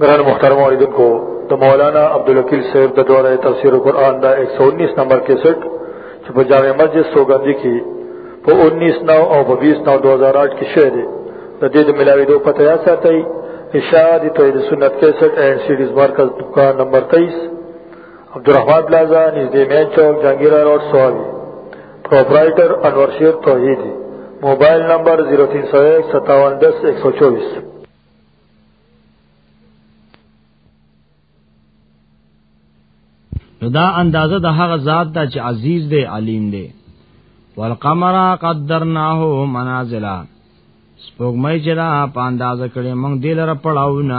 گران محترم علیدن کو تو مولانا عبدالوکیل صاحب دا دورہ تفسیر قرآن دا ایک سو انیس نمبر کے سٹ چپا جامع مسجد سوگندی کی پو انیس نو او پو بیس نو دوزار آٹھ کی شعر دے دا دید ملاوی دو پتہ یا ساتا ہی اشاہ دی توحید سنت کے سٹ اینڈ سیڈیز مارکز دکان نمبر تیس عبدالرحمن پلازا نزدې مین چوک جنگیرا روډ سوابي پرپرایټر انور شیر توحیدی موبایل نمبر 03015710124 نو دا اندازه د هغه ذات دا چې عزیز دی علیم دی والقمر قدرناه منازلا سپوږمۍ چې دا په اندازه کړي موږ دې لره پړاوونه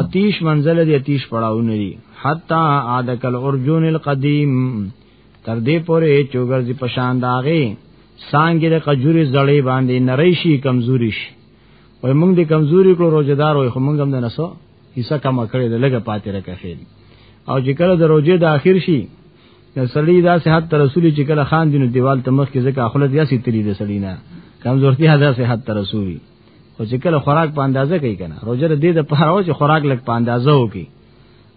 اتیش منزل دې اتیش پړاوونه دي حتا عادکل ارجون القدیم تر دې پورې چوغرځي پشان داغه سانګې د قجوري زړې باندې نری شي کمزوري شي وای موږ دې کمزوري کړو روزدار وای خو موږ هم نه نسو حصہ کم کړی د لګه پاتې راکخې او چې کله د روزې د اخر شي نو سړی دا صحت تر رسول چې کله خان دینو دیوال ته مخ کې ځکه خپل دیا سي تری د سړی نه کمزورتي هدا صحت تر رسول او چې کله خوراک په اندازه کوي کنه روزه دې د پاره چې خوراک لګ په اندازه وکي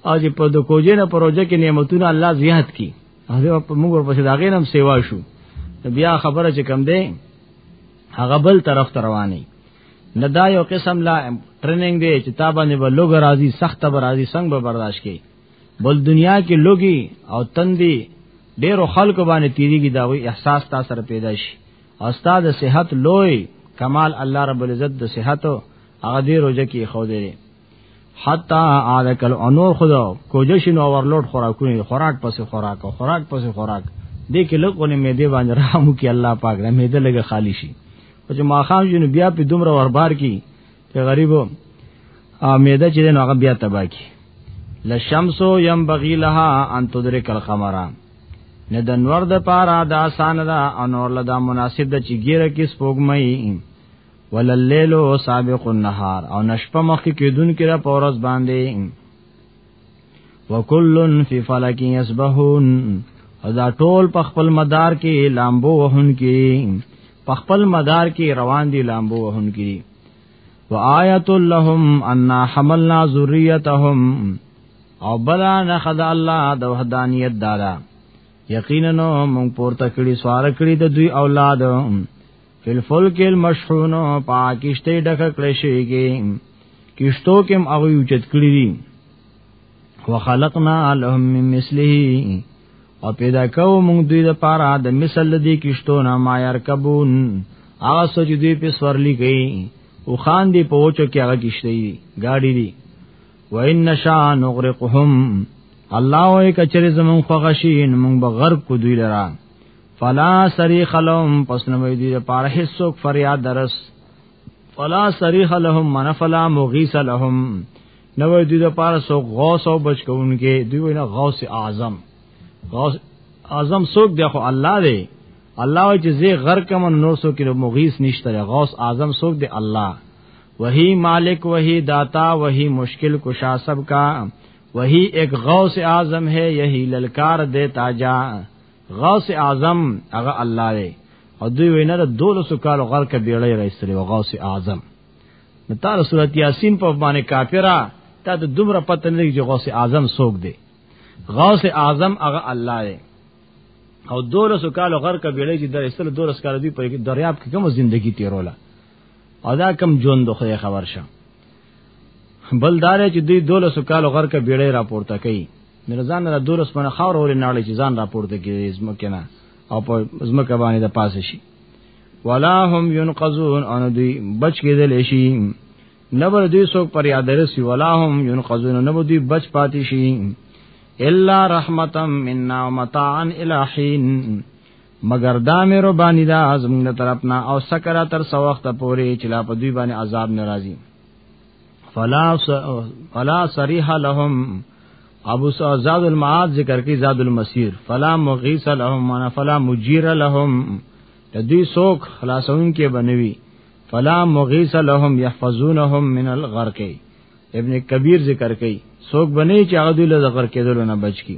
او چې په د کوجې نه پروژه کې نعمتونه الله زیات کی هغه په موږ ورپسې دا غینم سیوا شو بیا خبره چې کم دی هغه بل طرف ته رواني نه دا یو قسم لا ټریننګ دی چې تابانه به لوګ راځي سخت به راځي څنګه به برداشت کوي بل دنیا کې لوګي او تندي ډیرو خلکو باندې تیریږي دا وی احساس تا سره پیدا شي او استاد صحت لوی کمال الله رب العزت د صحت هغه دی روزه کې خو دی حتا عادکل انور خدا کوجش نو اورلوډ خوراکونه خوراک پس خوراک خوراک پس خوراک دې کې لګونه مې دی باندې رحم وکي الله پاک نه مې دې لګه خالی شي او چې ما خام جن بیا په دومره وربار کې چې غریبو او میده چې نو هغه بیا تبا کی لشمس یم بغی لها ان تدرک القمر نه د نور د پارا د آسان ده او نور له دا مناسب ده چې ګیره کې سپوږمۍ وللیل سابق النهار او نشپه مخکې کېدون کې را پورس باندې وکلن فی فلک یسبحون او دا ټول په خپل مدار کې لامبو وهن کې په خپل مدار کې روان دي لامبو وهن کې وآیت لهم ان حملنا ذریتهم او بلا نخد الله د وحدانیت دادا یقینا مونږ پورته کړی سوار کړی د دوی اولاد فی الفلک المشحون پاکشته ډک کړی شي کې کشتو کې هم هغه اوچت کړی دي وخلقنا لهم من مثله او پیدا کوو موږ دوی د پاره د مثل دې کشتو نه ما يرکبون هغه سوچ دوی په سورلی گئی او خان دی په اوچو کې هغه کشته دي گاډي دي و ان نشا نغرقهم الله او کچره زمون خوغشین مونږ به غرق کو دوی لرا فلا صریخ لهم پس نوې دي لپاره هیڅوک فریاد درس فلا صریخ لهم من فلا مغیث لهم نوې دي لپاره سو غوث او بچکونکي دوی وینا غوث اعظم غوث اعظم څوک دی خو الله دی الله چې زی غر کم نور سو کلو مغیث نشته غوث اعظم څوک دی الله وہی مالک وہی داتا وہی مشکل کشا سب کا وہی ایک غوث اعظم ہے یہی للکار دیتا جا غوث اعظم هغه الله دی او دوی وینا د دولسو کالو غرق بیړی راستلی او غوث اعظم نو تعالی سورۃ یاسین په باندې کافرا تا د دومره پته نه چې غوث اعظم څوک دی غوث اعظم هغه الله دی او دولسو کالو غرق بیړی چې درستل دولس کال دی په دریاب کې کوم ژوندۍ تیروله او دا کم جون د خدای خبر شه بل دار چې دوی دولس کال غر کې بیړې راپورته کړي نرزان را دولس منه خاور ولې ناړي چې ځان راپورته کړي زمکه نه او په زمکه باندې د پاسه شي ولا هم ينقذون ان دوی بچ کېدل شي نبر دوی سو پر یاد رسی ولا هم ينقذون نبر دوی بچ پاتې شي الا رحمتم منا متاعا الہین مگر دا مې ربانی دا زمونږ د طرفنا او سکرا تر سو وخت پورې چې لا په دوی باندې عذاب ناراضي فلا فلا صریح لهم ابو زاد المعاد ذکر کی زاد المسیر فلا مغیث لهم وانا فلا مجیر لهم تدوی سوک خلاصون کې بنوي فلا مغیث لهم يحفظونهم من الغرق ابن کبیر ذکر کوي سوک بنې چې هغه دوی له غرق کېدل نه بچ کی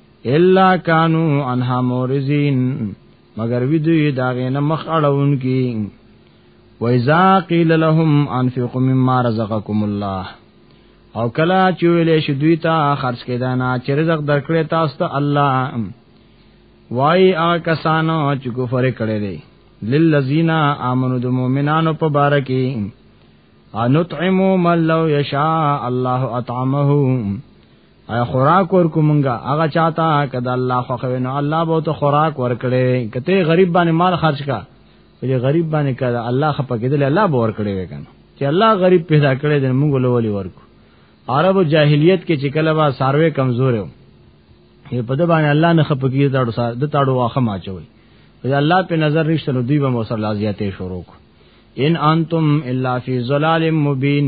الا کانو انها مورزین مگر وی دوی دا غینه مخ اړون کی و اذا قیل لهم انفقوا مما رزقکم الله او کلا چې ویلې شې دوی ته خرج کړه نه چې رزق درکړې تاسو ته الله وای آ کسانو چې کفر کړي دي للذین آمنوا د مؤمنانو په بار کې انطعمو من لو یشاء الله اطعمه ایا خوراک ورکو مونږه هغه چاته کدا الله خو کوي نو الله به ته خوراک ورکړي کته غریب باندې مال خرج کا دې غریب باندې کدا الله خپه کېدل الله به ورکړي وکنه چې الله غریب پیدا کړي دې مونږ لولي ورکو عرب جاهلیت کې چې کله وا ساروي کمزور یو په دې باندې الله نه خپه کېږي تاړو سار د تاړو واخه ماچوي دې الله په نظر رښتنه نو دوی به مو سره لازیاتې شروع ان انتم الا فی ظلال مبین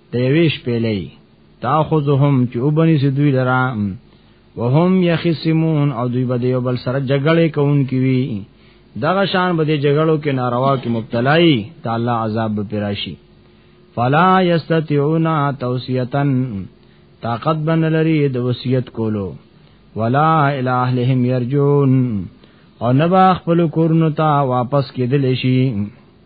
د یوې شپېلې تاخذهم چې وبني سي دوی لرا وهم یخصمون او دوی به یو بل سره جګړه کوونکي وي دغه شان به د جګړو کې ناروا کې مبتلای تعالی عذاب به پراشي فلا یستطيعون توصیتن طاقت بن لري د وصیت کولو ولا اله الا هم يرجون او نبا خپل کورنو ته واپس کېدل شي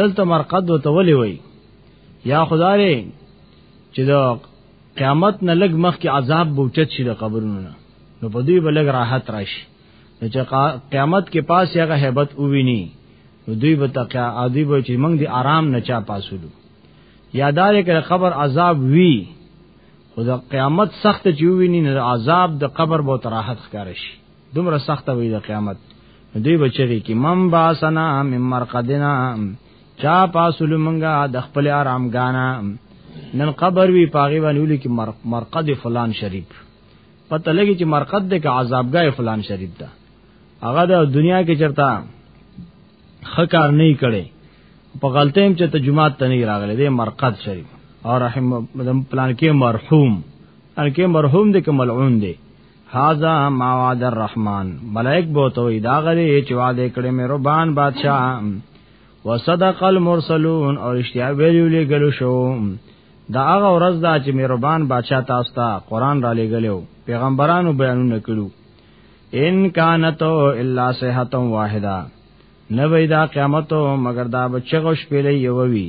دلته مرقد وته ولي وي یا خدای چې دا قیامت نه لګ مخ کې عذاب بوچت شي د قبرونو نه نو په دوی بلګ راحت راشي چې قیامت کې پاس یې هغه hebat وویني نو دوی به تقیا عادی به چې موږ دی آرام نه چا پاسولو یادار کړه خبر عذاب وی خو د قیامت سخت چې ویني نه عذاب د قبر به راحت ښکار شي دومره سخت وي د قیامت دوی بچی کی مم باسنا مم مرقدنا چا پاسول منګه د خپل آرام غانا نن قبر وی پاغي ونیول کی مرقد فلان شریف پته لګی چې مرقد د عذابګاه فلان شریف ده هغه د دنیا کې چرتا خکار نه کړي په غلطه هم چې ته جمعات ته نه راغله دې مرقد شریف او رحم پلان کې مرحوم ان کې مرحوم دې کې ملعون دې هاذا ما وعد الرحمن ملائک بوتوي دا غري چې وعده کړې مې ربان بادشاہ وصدق المرسلون او اشتیا ویلو لګلو شو دا هغه ورځ دا چې مې ربان بادشاہ تاسو ته قران را لګلو پیغمبرانو بیانونه کړو ان کانتو الا صحتم واحده نوې دا قیامتو مگر دا بچغو شپېلې یووي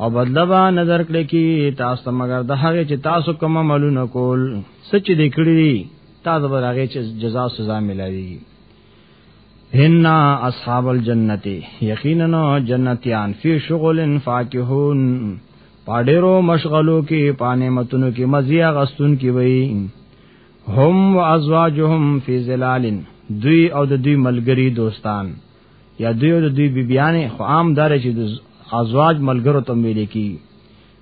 او بدلبا نظر کړی کی تاسو مگر د هغه چې تاسو کوم عملونه کول سچ دې کړی تاسو به هغه چې جزاء سزا ملایي ان اصحاب الجنت یقینا جنتیان فی شغل فاکهون پاډیرو مشغلو کې پانه متونو کې مزیا غستون کې وای هم وازواجهم فی ظلال دوی او د دوی ملګری دوستان یا دوی او دوی بیبیانې خو عام دار چې د ازواج ملګرو تم ویل کی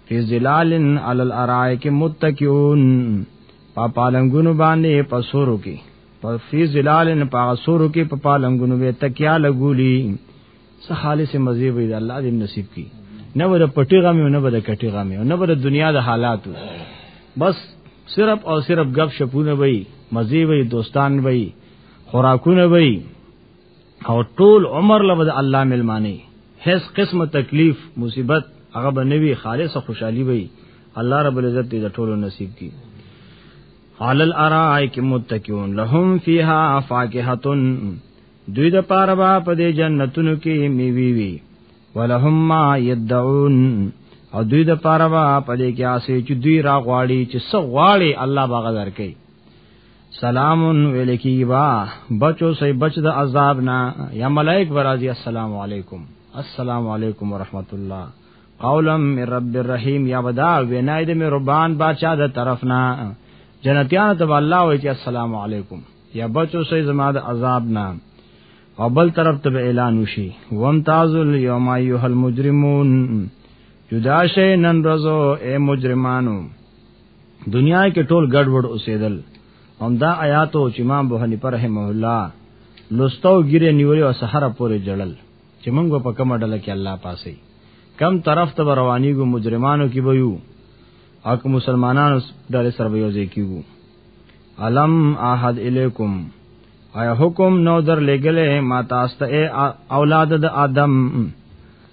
فی ظلالن علی الارائک متکئون په پالنګونو باندې پسورو کې په فی ظلالن په سورو کې په پالنګونو به تکیا لګولی څه خالص مزي وي د الله دې نصیب کی نه ور پټی غم نه ور کټی غم نه ور دنیا د حالاتو بس صرف او صرف غب شپونه وي مزي وي دوستان وي خوراکونه وي او ټول عمر لبد الله ملمانی هیڅ قسمه تکلیف مصیبت هغه بنوي خالص خوشحالي وي الله رب العزت دې ټولو نصیب کړي علی الارائک متکئون لهم فیها فاکهه دوی د پاره با په دې جنتونو کې میوي وي ولهم ما یدعون او دوی د پاره با په دې کې آسه چې دوی را غواړي چې څو غواړي الله باغ درکې سلام ویل کی با بچو سی بچ د عذاب نا یا ملائک برازی السلام علیکم السلام علیکم ورحمت الله قولا من رب الرحیم یا ودا وینای د مهربان بادشاہ د طرف نا جنتیان ته الله وی چې السلام علیکم یا بچو سی زما د عذاب نا او بل طرف ته اعلان وشي وامتاز اليوم ايها المجرمون جدا شي نن رزو اے مجرمانو دنیا کې ټول ګډوډ اوسېدل هم دا آیاتو چې امام ابو حنیفه رحمه الله لوستو ګیره نیولې او سحر پورې جړل چې موږ په کومه ډله کې الله پاسي کم طرف ته روانيګو مجرمانو کې به یو او که مسلمانانو ډله سره به یو ځای کیږو علم احد الیکم آیا حکم نو در لګلې ما تاسو ته اولاد د آدم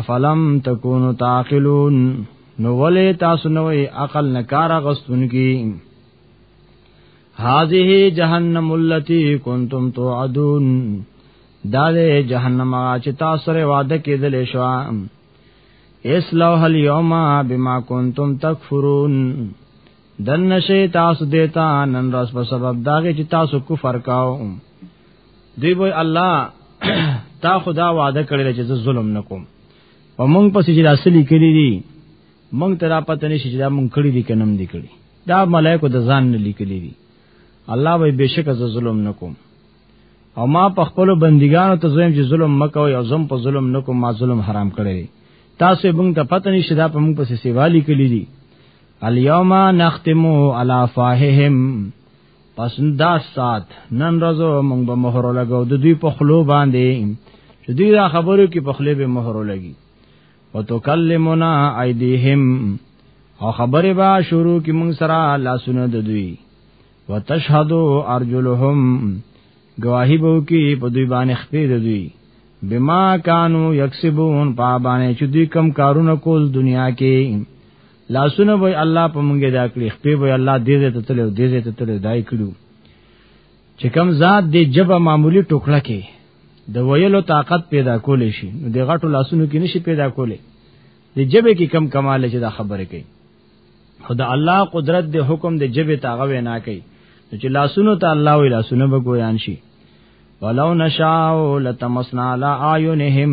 افلم تکونو تعقلون نو ولی تاسو نوې عقل نه کار غستون کی هذه جهنم التي كنتم توعدون دا دې جهنم چې تاسو سره وعده کېدل شو اس لوح اليوم بما كنتم تکفرون دن شي تاسو دیتا نن راس په سبب داږي چې تاسو کفر کاو دی وای الله تا خدا وعده کړل چې زه ظلم نکوم او مونږ پسې چې اصلي کړی دي مونږ ته را پته نشي چې دا مونږ کړی دي کنم دي کړی دا ملائکه د ځان نه لیکلي دي الله وای بشک زه ظلم نکوم او ما په خپل بندګانو ته زویم چې ظلم مکوي او زم په ظلم نکوم ما ظلم حرام کړی تاسو مونږ ته پته نشي دا په مونږ پسې سیوالي کړی دي الیوما نختمو علی فاههم پس دا سات نن ورځو موږ به مهر لګو د دوی په خلو باندې چې دوی دا خبرو کې په خلې به مهر لګي وتکلمنا ایدیهم او خبره با شروع کې موږ سره لاسونه د دوی وتشهدو ارجلهم گواہی بو کې په دوی باندې خپې د دوی بما کانو یکسبون پا باندې چې دوی کم کارونه کول دنیا کې لاسونه وای الله په مونږه دا کړی خپې وای الله دې دې ته تلو دې دې ته تلو دای کړو چې کم ذات دې جبه معمولی ټوکړه کې د ویلو طاقت پیدا کول شي نو د غټو لاسونو کې نشي پیدا کولې د جبه کې کم کمال چې دا خبره کوي خدا الله قدرت د حکم د جبه تاغه وینا کوي چې لاسونو ته الله وی لاسونه به ګویان شي ولو نشاء لتمسنا على اعینهم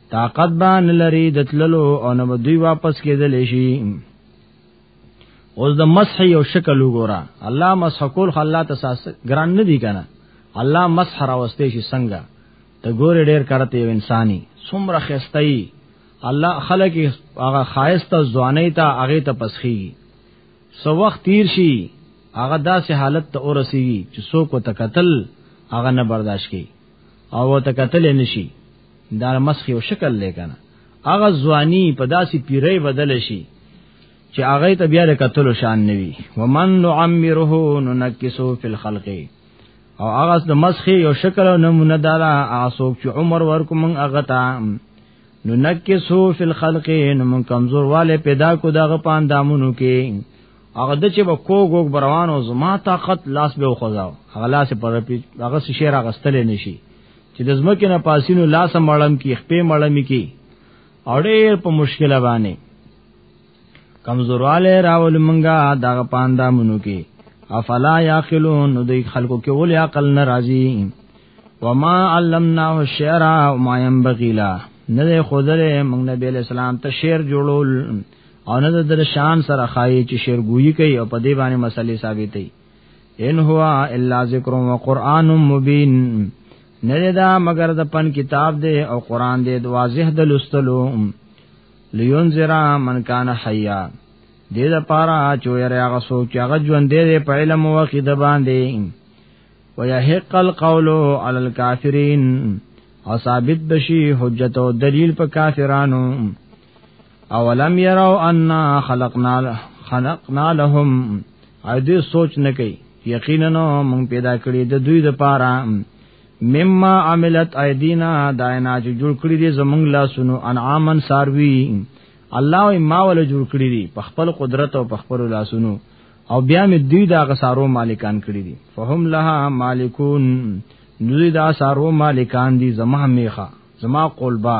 طاقت بان لري د تللو او نه دوی واپس کېدل شي اوس د مسح یو شکل وګوره الله مسح کول خو الله ته ساس ګران نه دی کنه الله مسح راوستي شي څنګه ته ګوره ډیر کرته یو انساني څومره خستای الله خلق هغه خایسته ځواني ته هغه ته پسخي سو وخت تیر شي هغه داسې حالت ته ورسیږي چې څوک وتقتل هغه نه برداشت کوي او وتقتل نشي دا مسخ یو شکل دی کنه هغه ځواني په داسې پیرې بدل شي چې هغه ته بیا د قتل شان نوي ومن نعمره ننکسو فی الخلق او هغه د مسخ یو شکل او نمونه دارا اسوک چې عمر ورکو من هغه ته ننکسو فی الخلق نو من کمزور والے پیدا کو دغه پاندامونو کې هغه د چې به کوګ وګ بروانو زما طاقت لاس به خوځاو هغه لاس پر هغه شیر هغه ستل نشي چې د زمکه نه پاسینو لاس مړم کی خپې مړم کی او ډېر په مشکل باندې کمزورواله راول منګه دا پاندا منو کې افلا یاقلون نو دوی خلکو کې ول عقل ناراضي وما علمنا الشعر وما ينبغي له نه خدای موږ نبی اسلام ته شعر جوړول او نه د شان سره خایي چې شعر ګویی کوي او په دې باندې مسلې ثابتې ان هو الا ذکر و قران مبین نه دا مگر د پن کتاب دی او قران دی د واضح د لستلو لینذر من کان حیا دې د پارا چویر هغه سو چې هغه ژوند دی په علم او عقیده باندې ويحق القول على الكافرين او ثابت بشي حجت او دلیل په کافرانو اولم يروا ان خلقنا خلقنا لهم ا دې سوچ نه کوي یقینا مونږ پیدا کړی د دوی د پاره مما عملت ایدینا داینا چې جوړ کړی دي زمونږ لاسونو انعامن ساروی الله ما ول جوړ کړی دي په خپل قدرت او په خپل لاسونو او بیا مې دوی دا غسارو مالکان کړی دي فهم لها مالکون دوی دا سارو مالکان دي زما میخه زما قلبا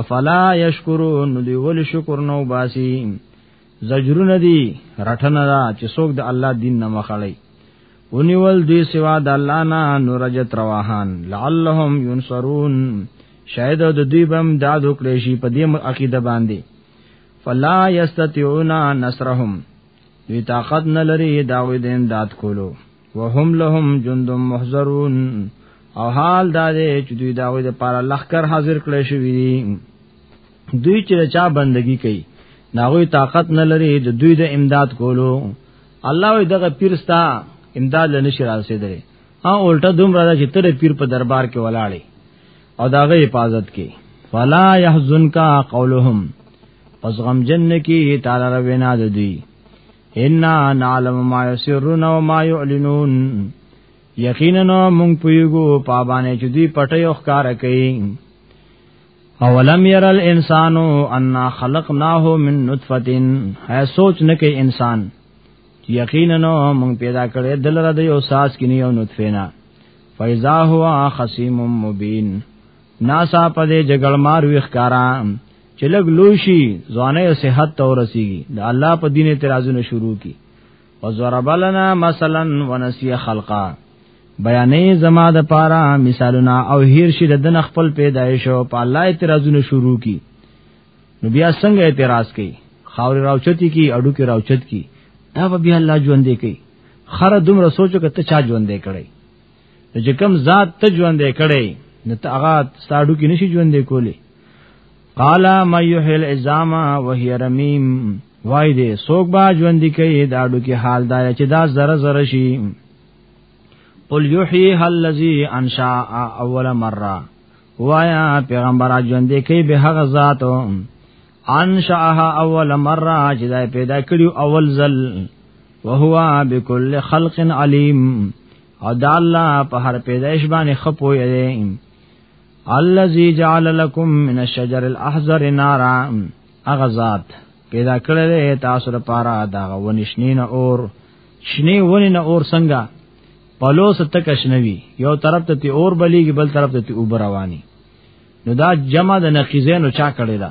افلا یشکرون دی ول شکر نو باسی زجرونه دی رټنه دا چې څوک د الله دین نه مخړی ونیول دوی سوا د الله نه نورجت رواهان لعلهم ينصرون شاید د دوی بم داد وکړي شي په دې عقیده باندې فلا یستطيعون نصرهم دوی طاقت نه لري دا وې د امداد کولو وهم لهم جند محضرون او حال دا دی چې دوی دا وې د پاره لخر حاضر کړی شوی دی دوی چې چا بندگی کوي ناغوی طاقت نه لري د دوی د امداد کولو الله وې دغه پیرستا امداد لنه شي راسېدلې ها الټه دومره ده چې تر پیر په دربار کې ولاړې او داغه حفاظت کې فلا يحزنك قولهم پس غم جن کې تعالی ربنا د دوی ان نعلم ما يسرون وما يعلنون یقینا مونږ پویګو پابانه چې دوی پټي او ښکار کوي اولم ير الانسان ان خلقناه من نطفه هي سوچ نه کوي انسان یقینا مونږ پیدا کړې دلره د یو ساس کې نه یو نطفه نه فیزا هوا خصیم مبین ناسا پدې جګړ مار وی ښکارا چې لګ لوی شي ځواني او صحت ته ورسیږي د الله په دین اعتراضونه شروع کی وزرب لنا مثلا ونسي خلقا بیانې زما د پارا مثالونه او هیر شي د دن خپل پیدایش او په الله اعتراضونه شروع کی نو بیا څنګه اعتراض کوي خاور راوچتی کی اډو کې راوچت کی دا بیا الله ژوندې کوي خره دومره سوچو کته چا ژوندې کړي چې کوم ذات ته ژوند کړي نو ته هغه ستاډو کې نشي ژوند کولی قال ما يحيي العظام وهي رميم وای دې سوک با ژوند کوي دا ډو کې حال دا چې دا زره زره شي قل يحيي الذي انشا اول مره وایا پیغمبر ژوند کوي به هغه ذات انشاها اول مره چې دا پیدا کړیو اول ځل وهو بكل خلق عليم او دا الله په هر پیدایش باندې خپوی دی الذي جعل لكم من الشجر الاحضر نارا اغزاد پیدا کړل تاسو لپاره دا ونشنین اور شنی ونی نه اور څنګه پلوس تک شنوی یو طرف ته تی اور بلیږي بل طرف ته تی اوبر رواني نو دا جمع د نقیزینو چا کړی دا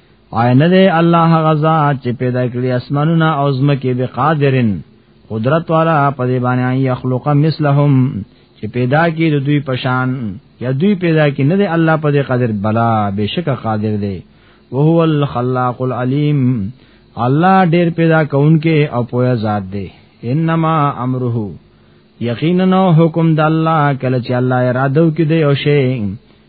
آینه دی الله غزا چې پیدا کړی اسمانونه او زمکه به قادرن قدرت والا په دې باندې یخلق مثلهم چې پیدا کی د دوی پشان یا دوی پیدا کی نه دی الله په دې قادر بلا بشک قادر دی وهو الخلاق العلیم الله ډیر پیدا کونکې او پویا ذات دی انما امره یقینا حکم د الله کله چې الله اراده وکړي او شی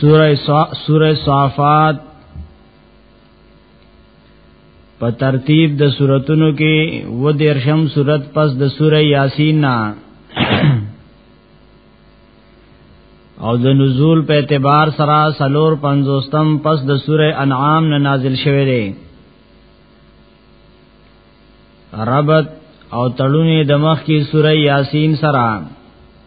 سوره سوره صافات په ترتیب د سوراتونو کې و دیرشم سورت پس د سوره یاسین نه او د نزول په اعتبار سره سلور پنځوستم پس د سوره انعام نه نازل شوه دی ربط او تړونی د مخ کی سوره یاسین سره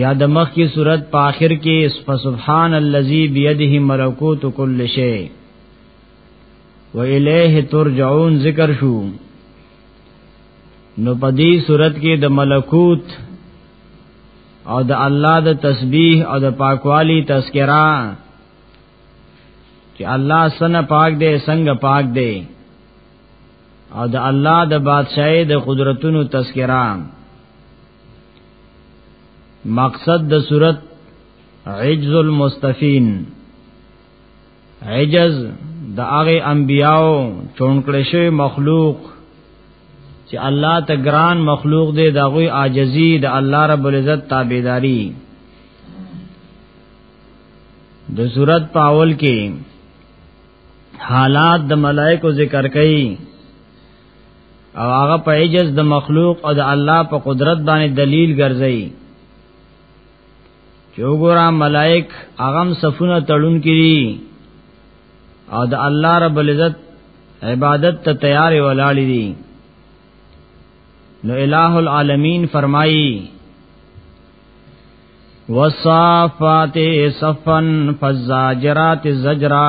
یا د مخ کی صورت په آخر کې سبحان الذی بيدیه ملکوت کل شی و الیه ترجعون ذکر شو نو په دې صورت کې د ملکوت او د الله د تسبیح او د پاکوالی تذکرہ چې الله سن پاک دی څنګه پاک دی او د الله د بادشاہي د قدرتونو تذکرہ مقصد د صورت عجز المستفین عجز د هغه انبیاو چونکړې شوی مخلوق چې الله ته ګران مخلوق دی د غوی عاجزی د الله رب العزت تابعداري د صورت پاول کې حالات د ملائکو ذکر کړي او هغه په عجز د مخلوق او د الله په قدرت باندې دلیل ګرځي چې وګوره ملائک هغه صفونه تړون کړي او د الله رب العزت عبادت ته تیار ولاړ دي نو الہ العالمین فرمایي وصافات صفن فزاجرات زجرا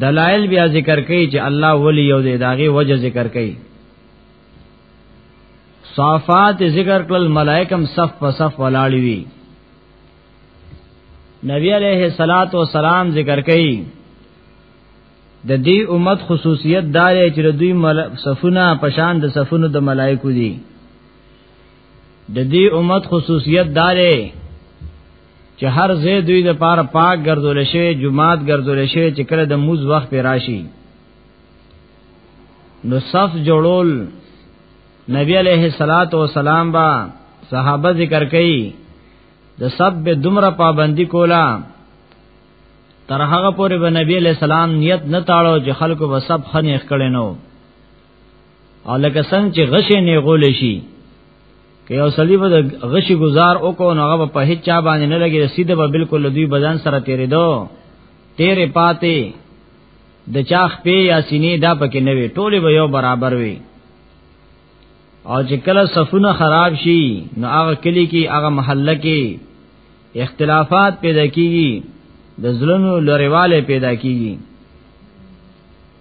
دلائل بیا ذکر کوي چې الله ولی یو دی داغه وجه ذکر کوي صافات ذکر کړل ملائکم صف په صف ولاړی وی نبی علیہ الصلات والسلام ذکر کوي د دې امت خصوصیت دا دی چې دوی صفونه پشان د صفونو د ملائکو دي د دې امت خصوصیت دارې چې هر زه دوی د پاره پاک ګرځول شي جمعات ګرځول شي چې کله د موز وخت پر راشي نو صف جوړول نبی علیہ الصلات والسلام با صحابه ذکر کړي د سب به دمر پابندی کولا تر هغه پورې به نبی علیہ السلام نیت نه تاړو چې خلکو به سب خنې خړې نو او لکه څنګه چې غشې نه غول شي که یو سړی به غشي گزار وکړو نو هغه په هیڅ چا باندې نه لګي سیده به بالکل دوی بدن سره تیرې دو تیرې پاتې د چاخ په یا سینې دا پکې نه وي ټوله به یو برابر وي او چې کله صفونه خراب شي نو هغه کلی کې هغه محله کې اختلافات پیدا کیږي د ظلم لریواله پیدا کیږي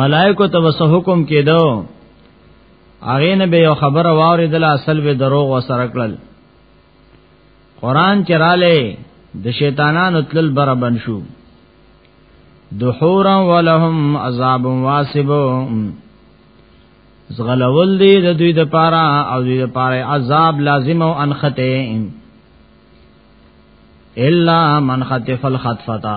ملائکو ته وسه حکم کېدو هغه نه به یو خبره واوریدل اصل به دروغ وسره کړل قران چراله د شیطانانو تل برابر شو دحورا ولهم عذاب واسب زغلول دی د دوی د پاره او دوی د پاره عذاب لازم او انخته الا من خطف الخطفتا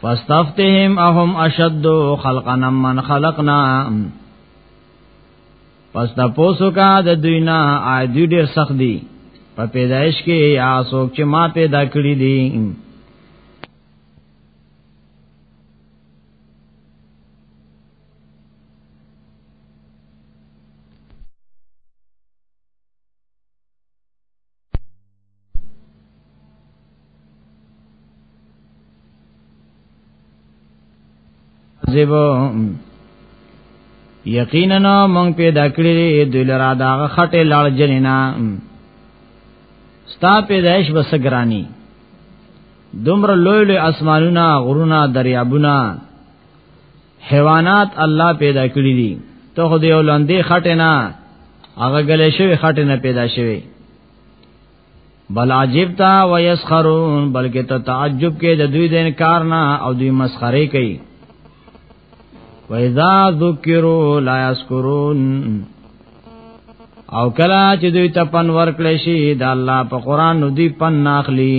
فاستفتهم اهم اشد خلقا من خلقنا پس دا پوسو کا د دوی نه آی دوی ډیر سخت دي په پیدایش کې یا څوک چې ما پیدا کړی دي عذاب یقینا مونږ پیدا کړی د لرا دا خټه لړ جنینا ستا پیدائش بس گرانی دومره لوی لوی اسمانونه غرونه دریابونه حیوانات الله پیدا کړی دي ته خو دیو لاندې خټه نه هغه غلې شوی خټه نه پیدا شوی بل عجب تا و یسخرون بلکې ته تعجب کې د دوی دین کار نه او دوی مسخره کوي و اذا ذکروا لا یذکرون او کلا چې دوی ته پن ورکړې شي د الله په قران نو دوی پن ناخلی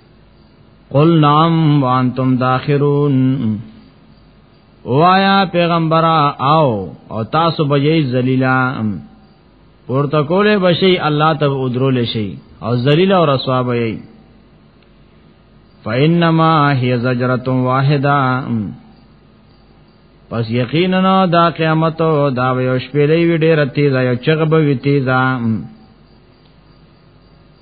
قل نعم وانتم داخرون وایا پیغمبر او او تاسو به یی ذلیلا پورته کوله بشي الله ته ودرول شي او ذلیل او رسوا به یی فینما هی زجرۃ واحده پس یقینا دا قیامت او دا یو شپې لوي ډېر تیز یو چغ به وی تیزه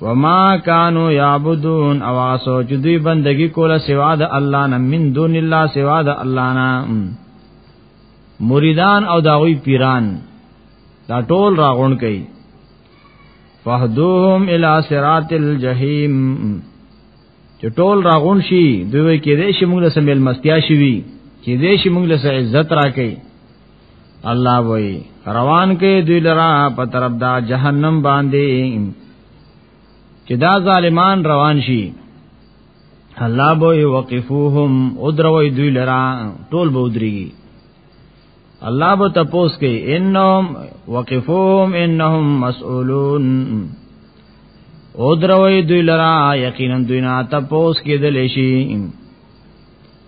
وما كانوا يعبدون او اسو چې دوی بندگی کوله سوا د الله نه من دون الله سوا د الله نه مریدان او داوی پیران دا ټول راغون کوي فهدوهم الى صراط الجحیم چې ټول راغون شي دوی کې دې شي موږ له سمیل مستیا شي چې دې شي موږ له عزت راکې الله وای روان کې دوی لرا په طرف دا جهنم باندې چې دا ظالمان روان شي الله به وقفوهم ادروي دوی لرا ټول به ودريږي الله به تپوس کوي انهم وقفوهم انهم مسئولون او دروي دوی لرا یقینا دوی نه تاسو کې دل شي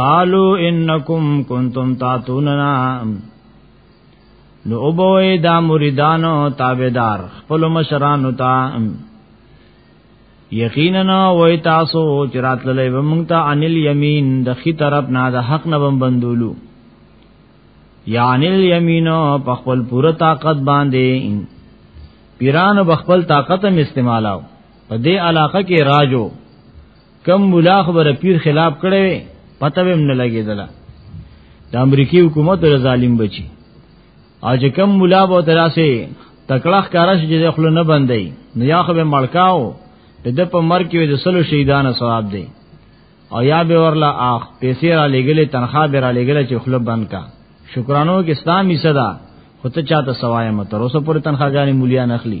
قالو انکم کنتم تاتوننا نو وبوي دا مریدانو تابعدار خپل مشرانو ته یقینا وای تاسو چې راتللې ومنګ ته انل یمین د خي طرف نه د حق نه بم بندولو یعنی الیمینو په خپل پوره طاقت باندې پیرانو بخپل طاقت هم استعمالاو په دې علاقه کې راجو کم مولا خبره پیر خلاف کړي پته هم نه لګیدله د امریکای حکومت ور ظالم بچي او چې کم مولا به تراسه تکړه کارا شي چې خپل نه بندي نو یا خو به مړکاو ته د په مر کې د سلو شهیدانو ثواب دی او یا به ورلا اخ پیسې را لګلې تنخواه به را لګلې چې خپل بند کا شکرانو کې اسلامي صدا خو ته چاته سوای متر اوسه پر تنخواګانی مليان اخلي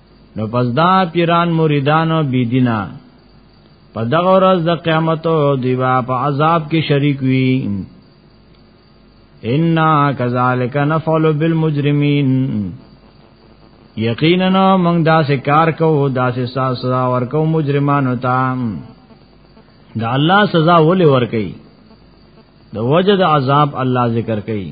نو پس دا پیران مریدانو بی دینا په دغه ورځ د قیامت او دیوا په عذاب کې شریک وي ان کذالک نفعل بالمجرمین یقینا موږ دا کار کوو دا سزا ورکو مجرمانو ته دا الله سزا ولې ورکي د وجد عذاب الله ذکر کوي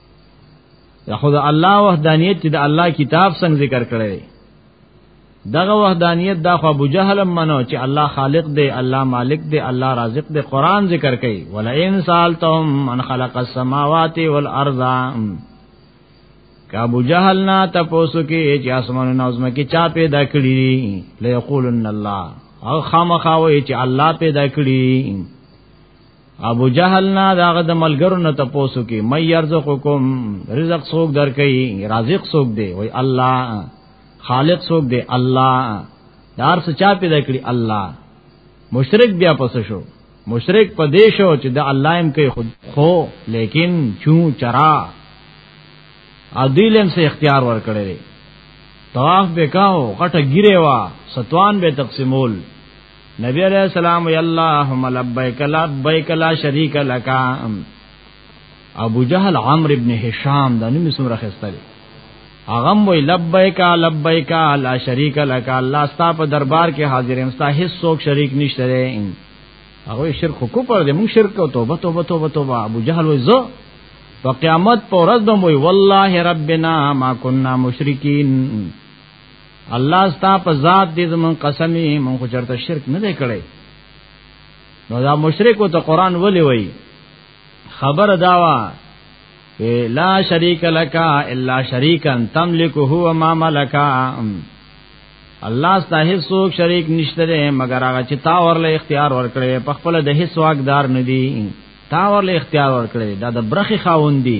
یا خود الله وحدانیت چې د الله کتاب څنګه ذکر کړی دغه وحدانیت دا خو ابو جهل منو چې الله خالق دی الله مالک دی الله رازق دی قران ذکر کوي ولا ان سالتهم من خلق السماوات والارض که ابو جهل نه تاسو کې چې اسمانونو نظم کې چا پیدا کړی ليقولن الله او خامخاوي چې الله پیدا کړی ابو جهل نه داغه د ملګرو نه تاسو کې مې يرزقکم رزق سوق درکې رازق سوق دی وای الله خالق سوق دی الله دار سچا پیدا کړی الله مشرک بیا پس شو مشرک په دې شو چې د الله هم کوي خود خو لیکن چون چرا عدیلم سے اختیار ور کړی طواف به کاو غټه ګیره وا ستوان به تقسیمول نبی علیہ السلام وی اللهم لبیک لبیک لا شریک لک ابو جهل عمرو ابن هشام دا نوم سمره خستل هغه وی لبیک لبیک لا شریک لک الله ستا په دربار کې حاضر یم ستا هیڅ څوک شریک نشته دی هغه شرک کو پر دې موږ شرک او توبه توبه توبه توبه ابو جهل وی زو په قیامت پر ورځ دوی والله ربنا ما كنا مشرکین الله ستا په ذات دې زمون قسمي مونږ خو چرته شرک نه دی کړی نو دا مشرک ته قران ولي وای خبر داوا لا شریک لک الا شریکا تملک هو ما ملک الله ستا هیڅ څوک شریک نشته دی مگر هغه چې تا ورله اختیار ورکړي په خپل د هیڅ واقدار نه دی تا ورله اختیار ورکړي دا د برخي خاوندي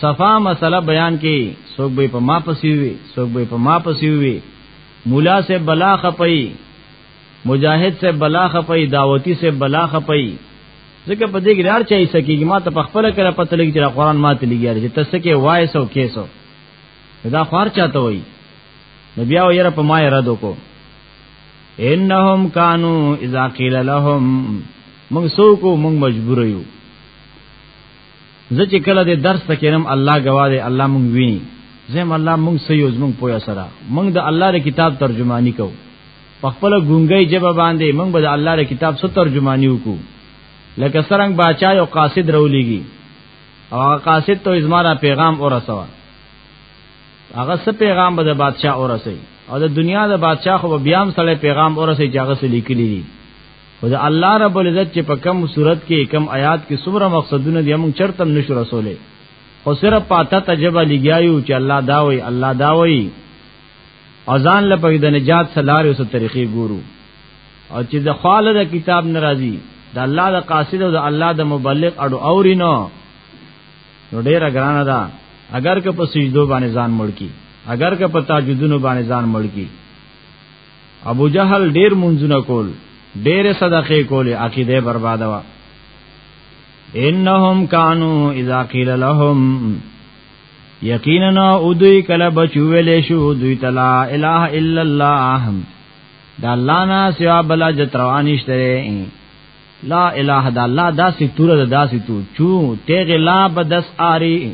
صفا مسله بیان کی سوک به په ما پسی وی سوک به په ما پسی وی مولا سے بلا خپئی مجاهد سے بلا خپئی دعوتی سے بلا خپئی ځکه په دې کې لار چي سکیږي ما ته په خپل کړه پته لګی چې قرآن ماته لګی چې تاسو کې وای سو کې سو دا خور چاته وای نبي او یره په ما یې رد وکړو انهم کانوا اذا قيل لهم موږ سوکو موږ مجبور یو زه چې کله د درس ته کېنم الله گواه دی الله مونږ ویني زم الله مونږ سيوز مونږ پویا سره مونږ د الله د کتاب ترجمانی کو په خپل ګونګي جبه باندې مونږ به د الله د کتاب څخه ترجمانی وکړو لکه سرنګ باچا یو قاصد رولېږي او هغه قاصد ته ازمارا پیغام ورسوه هغه څه پیغام به د بادشاہ ورسوي او د دنیا د بادشاہ خو بیا هم سره پیغام ورسوي چې هغه څه لیکلي دي او د الله رب العزت چې په کم صورت کې کم آیات کې څومره مقصدونه دي موږ چرته نشو رسولې خو صرف پاته تجربه لګیایو چې الله دا وای الله دا وای اذان لپاره د نجات سلار او طریقې ګورو او چې د خالد کتاب ناراضي د الله د قاصد او د الله د مبلغ اډو اورینو نو ډیره ګرانه ده اگر که په سجدو باندې ځان مړ کی اگر که په تاجدونو باندې ځان مړ کی ابو جهل ډیر منځونه کول ډیر صدقه کول عقیده برباد وا انهم کانوا اذا قيل لهم یقینا او دوی کله بچویل شو دوی تلا اله الا الله دا الله نه سوا بل جت روانشته لا اله دا الله دا سکتور دا دا سکتور چو تیغ لا بدس آری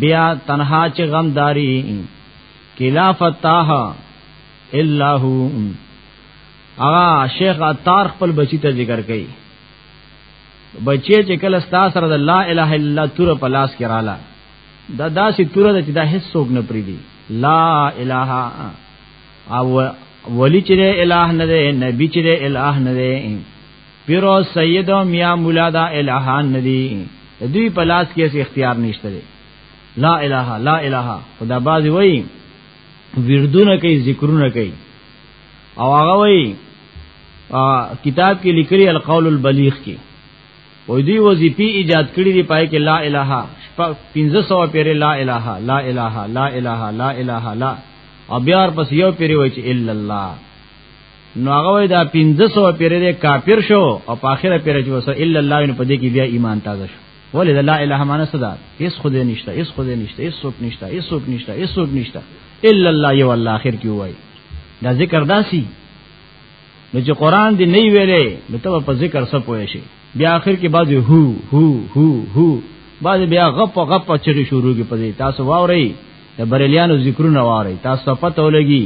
بیا تنها چ غمداری کلا فتاح الا هو اغا شیخ عطار خپل بچی ته ذکر کړي بچی چې کله ستا سره د لا اله الا الله تور په لاس کې رااله دا داسې تور ده چې دا هیڅ څوک نه پریدي لا اله او ولی چې الہ نه دی نبی چې الہ نه دی پیرو سید او میا مولا دا الہان نه دی دوی په لاس کې اختیار نشته لا اله لا اله خدا باز وایي وردونه کوي ذکرونه کوي او هغه وایي کتاب کې لیکلي القول البلیغ کې وې دی وظیفي ایجاد کړی دی پای کې لا اله 1500 پیر لا اله لا اله لا اله لا اله لا او بیا پس یو پیر وای چې الا الله نو هغه وې دا 1500 پیر دی کافر شو او په اخره پیر چې وسه الا الله نو پدې کې بیا ایمان تازه شو ولې د لا اله معنی څه ده هیڅ خو دې نشته هیڅ خو دې نشته هیڅ څوک نشته هیڅ څوک نشته هیڅ څوک نشته الا الله یو الله اخر کې وای دا ذکر داسي نو چې قران دې نه ویلې نو ته په ذکر څه پوه شي بیا اخر کې بعضی هو هو هو هو بعضی بیا غپ غپ چغي شروع کې پدې تاسو واوري د بریلیانو ذکرونه واوري تاسو پته ولګي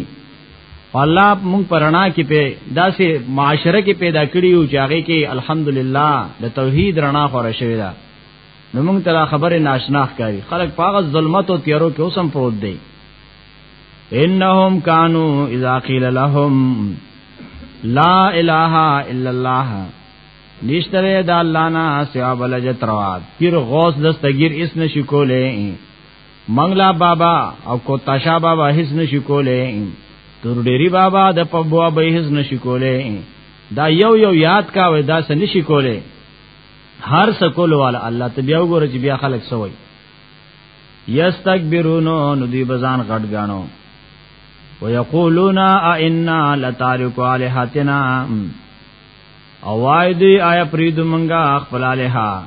الله مونږ پرانا کې په داسې معاشره کې پیدا کړی یو چې هغه کې الحمدلله د توحید رڼا خوره شوې ده نو مونږ ته خبره ناشنا ښکاری خلک پاغه ظلمت او تیارو کې اوسم پروت دی انهم کانوا اذا قيل لهم لا اله الا الله نشتره د الله نه سوا بل جتروات پیر غوث دستگیر اس نشی کوله منګلا بابا او کو تاشا بابا هیڅ نشي کولای تور ډيري بابا د پبوا به هیڅ نشي کولای دا یو یو یاد کا وې دا څه نشي کولای هر څه کول والا الله ته بیا وګوره چې بیا خلک سوي یستكبرون نو دی بزان غټ غاڼو ويقولون ائنا لتارك الهاتنا او وای دی آیا پرید منګه خپل الها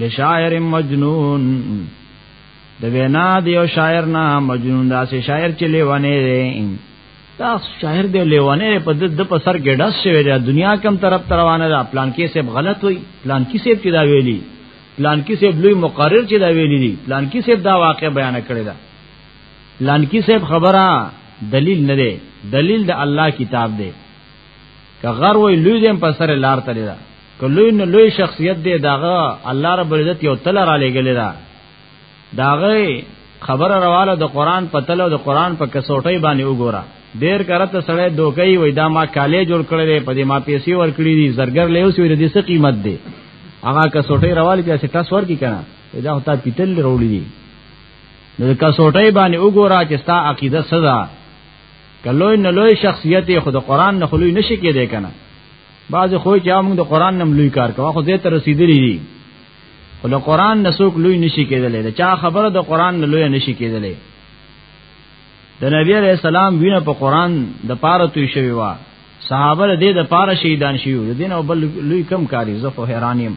لشاعر مجنون د وینا دی او شاعر نه مجنون دا سه شاعر چې لیوانه دی دا شاعر دی لیوانه په د په سر کې ډس شوی دی دنیا کم طرف روانه ده پلان کې سب غلط وای پلان کې سب چې دا ویلی پلان کې سب لوی مقرر چې دا ویلی دی پلان کې سب دا واقع بیان کړی دا پلان کې سب خبره دلیل نه دی دلیل د الله کتاب دی که غر وای لوی دیم په سر لار تللی دا که لوی نو لوی شخصیت دی داغه الله رب العزت یو تل را لګل دا داغه خبر رواله د قران په تل او د قران په کسوټي باندې وګوره ډیر کرته سړی دوکې وای دا ما کالې جوړ کړې دی په دې ما پیسې ور کړې دي زرګر له اوسې د دې څه قیمت دی هغه کسوټي رواله بیا سټا سور کی کنه دا هوتا پیتل وروړي دي نو کسوټي باندې وګوره چې ستا عقیده صدا کلوې نه لوی شخصیت خو د قران نه خلوی نشي کېدای کنه بعض خو چې موږ د قران نم لوی کار کوو خو دې ته رسیدلی دي خو د قران نه څوک لوی نشي کېدلی دا چا خبره د قران نه لوی نشي کېدلی د نبی علیہ السلام وینه په قران د پاره توی شوی و صحابه دې د پاره شهیدان شیو دین او بل لوی کم کاری زه خو حیرانیم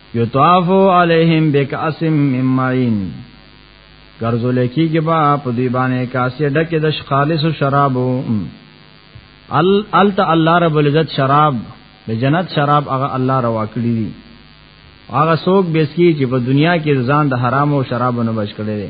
یطافو علیہم بکاسم من معین ګرځول کیږي با په دی باندې کاسه ډکه د خالص شرابو ال الت الله رب العزت شراب د جنت شراب هغه الله روا کړی دي هغه څوک بیسکی چې په دنیا کې ځان د حرامو شرابو نه بچ کړي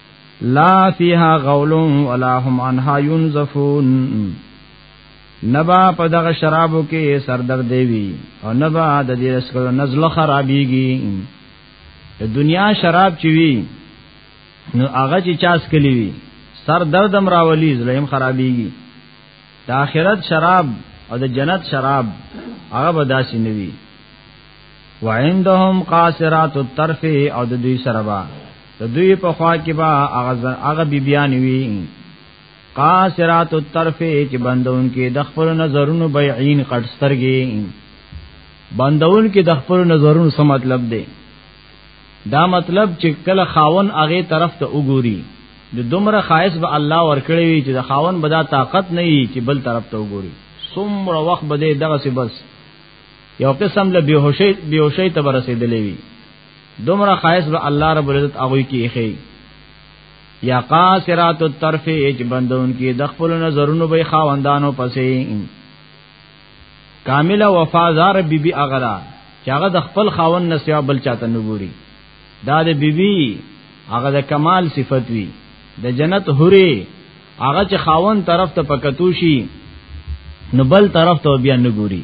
لا فیها غول ولا هم عنها ينزفون نبا په دغه شرابو کې سردر دیوی او نبا د دې رسکلو نزله خرابېږي د دنیا شراب چوي نو هغه چې چاس کلی وي سر دردم راولي زلیم خرابېږي د آخرت شراب او د جنت شراب هغه به داسې نه وي وعندهم قاصرات الطرف او د دوی سره د دوی په خوا کې با هغه هغه بیبیان وی قاصرات الطرف چې بندون کې د خپل نظرونو بیعين قټ سترګي بندون کې د خپل نظرونو څه مطلب دی دا مطلب چې کله خاون هغه طرف ته وګوري د دومره خایس به الله ورکړي وي چې د خاون بدا طاقت نه وي چې بل طرف ته وګوري څومره وخت به دغه سي بس یو قسم له بیهوشي بیهوشي ته ورسېدلې وي دومره خایس به الله رب العزت هغه کې اخی یا قاصرات الطرف اج بندون کې د خپل نظرونو به خاوندانو پسې کامل وفازار بی بی اغرا چې هغه د خپل خاوند نسیا بل چاته نګوري دا د بی بی هغه د کمال صفت وی د جنت حوره هغه چې خاوند طرف ته پکتوشي نو بل طرف ته بیا نګوري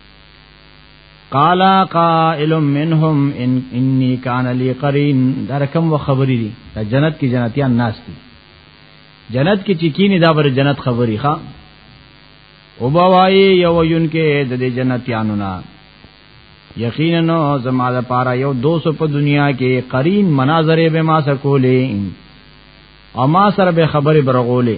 قال قائل منهم ان اني كان لي قرين دا رقم و خبري دي دا جنت کې جنتيان ناس دي جنت کې چکینی دا بر جنت خبري ښا او بوای یو یون کې د دې جنتیانو نه یقینا زما د پاره یو 200 په دنیا کې قرین مناظره به ما سکولې او ما سره به خبرې برغولې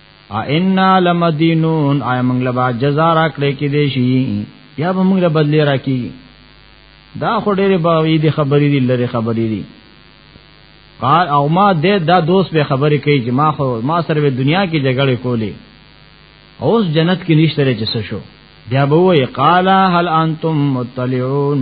ائنا لمدینون آی موږ لبا جزا را کړې کې دې شي یا به موږ له بدلی را کی دا خو ډېرې باوی دي خبرې دي لره خبرې دي قال او ما دې دا دوست به خبرې کوي چې ما خو ما سره په دنیا کې جګړه کولې اوس جنت کې نشته چې څه شو بیا به وې قال هل انتم مطلعون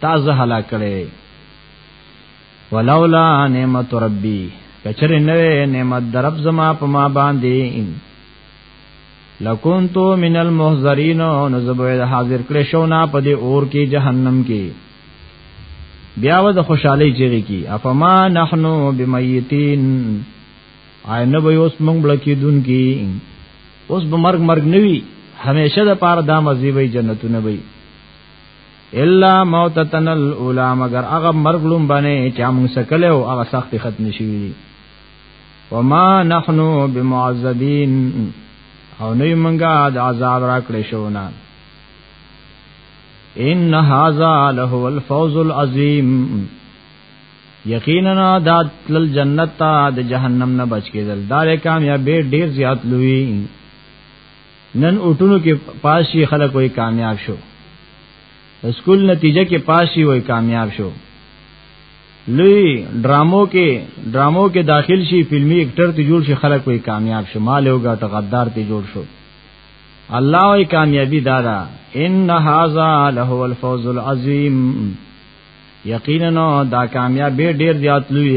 تا زه هلاک کړي ولولا نعمت ربي کچره نوې نعمت درب زما په ما باندې لکنتو من المحذرین نو زبوید حاضر کړې شو نه په دې اور کې جهنم کې بیا و د خوشحالي چیرې کې افما نحنو بمیتین آی نه به اوس مونږ بلکی دن کې اوس به مرګ مرګ نوي همیشه د پاره د مزي وي جنتونه وي الا موتتن الاولى مگر هغه مرګ لوم باندې چې موږ سکل او هغه سخت ختم شي وما نحنو بمعذبين او نه موږ د عذاب راکړې شو نه ان هاذا له الفوز العظیم یقینا دا تل جنت ته د جهنم نه بچ کېدل دا کامیابی ډیر زیات لوی نن اوټونو کې پاس شي خلک وای کامیاب شو سکول نتیجه کې پاس شي وای کامیاب شو لوی ډرامو کې ډرامو کې داخل شي فلمی اکټر ته جوړ شي خلک وای کامیاب شو مال او ګټه غدار ته جوړ شو الله وای کامیابی دارا ان هاذا له الفوز العظیم یقینا دا کامیابی ډیر زیات لوی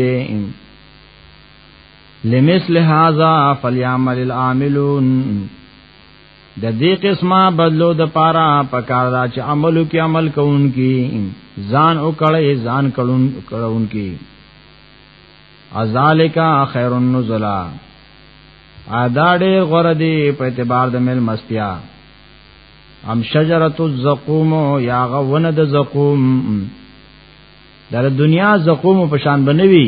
لمثل هذا فليعمل العاملون د دې قسمه بدلو د پاره پکار دا چې عملو کې عمل کوونکی ځان او کړي ځان کړون کړونکی ازالک خیر النزلا ادا ډېر غره دی په اعتبار د مل مستیا ام شجرۃ الزقوم یا غون د زقوم در دنیا زقوم په شان بنوي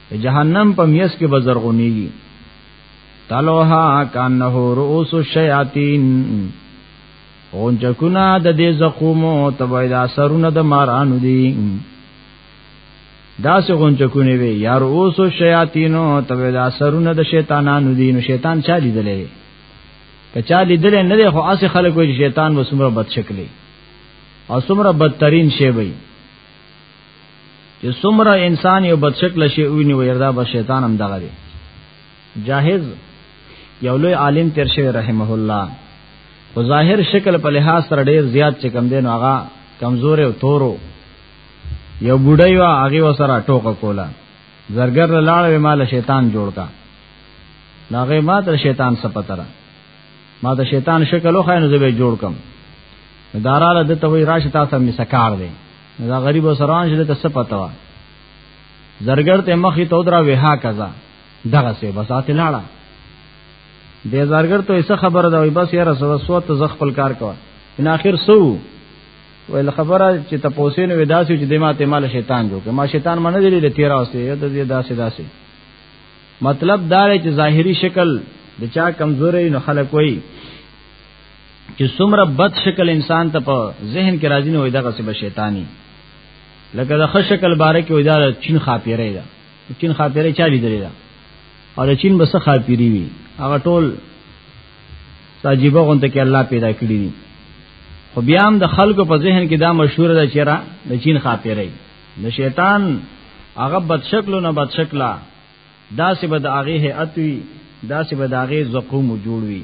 جهنم په میس کې بزرغونیږي تلوها کانه رؤوس الشیاطین اون چکونا د دې زقومو تبعیدا سرونه د مارانو دي دا سه غون چکونه وی یار اوس شیاطینو تبه دا سرونه د شیطانانو دین شیطان چا لیدلې که چا لیدلې نه دی خو اسه خلک وی شیطان وسمره بد شکلی او سمره بدترین شی وی چې څومره انسان یو بد شکل شي ویني ويردا به شیطان هم دغه دی جاهز یو لوی عالم تیر شوی رحمه الله او ظاهر شکل په لحاظ سره ډیر زیات چې کم دین هغه کمزور او تورو یو بډای وا هغه وسره ټوکه کوله زرګر لاړ وی مال شیطان جوړ کا ناغه ما تر شیطان سپتره ما ته شیطان شکل خو نه زوی جوړ کم داراله د توي راشه تاسو می سکار دی دا غریب سران چې ته څه پتا وا زرګر ته مخې ته درا وها کزا دغه سه بس اته لاړه د زرګر ته څه خبره ده وي بس یاره سو سو ته خپل کار کوه ان اخر سو ویل خبره چې ته پوسې نو وداسي چې دما ته مال شیطان جوړ ما شیطان منه دی له 13 اوسه د دې داسې داسې مطلب دا چې ظاهری شکل د چا کمزورې نو خلک وایي چې څومره بد شکل انسان ته په ذهن کې راځي نو دغه څه شیطانی لکه د ښه شکل باره کې وای دا چین خاپیره ده چین خاپیره چا لیدلې ده او د چین بس خاپیری وي هغه ټول ساجيبه غونته کې الله پیدا کړی دي خو بیا هم د خلکو په ذهن کې دا مشهور ده چې را د چین خاپیره د شیطان هغه بد شکل نه بد شکلا دا سه بد هغه هي اتوي دا سه بد هغه زقوم جوړوي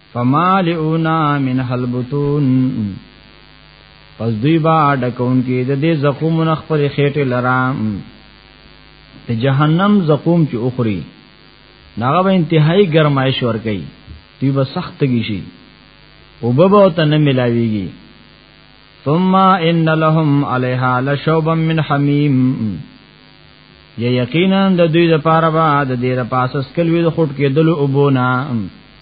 فمالئونا من حلبتون پس دوی با ډکون کې د دې زقوم خپل خېټه لرام ته جهنم زقوم چې اخري ناغه به انتهائی گرمایش ور کوي دوی به سخت تګی شي او به به ته نه ملاويږي ثم ان لهم عليها لشوبا من حميم یا یقینا د دوی د پاره با د دې د پاسس کلوې د خټ کې دلو وبونه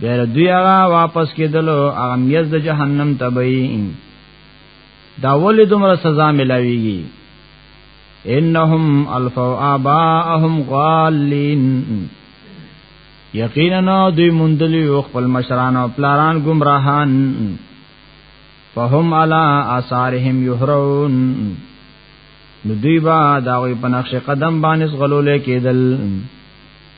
بیر دوی هغه واپس کېدلو هغه میز د جهنم تبعین دا ولې دومره سزا ملاويږي انهم الفوا اباهم غالین یقینا دوی مندلی او خپل مشران او پلاران گمراهان فهم علی آثارهم یهرون نو دوی با دا وی په نقش قدم باندې غلولې کېدل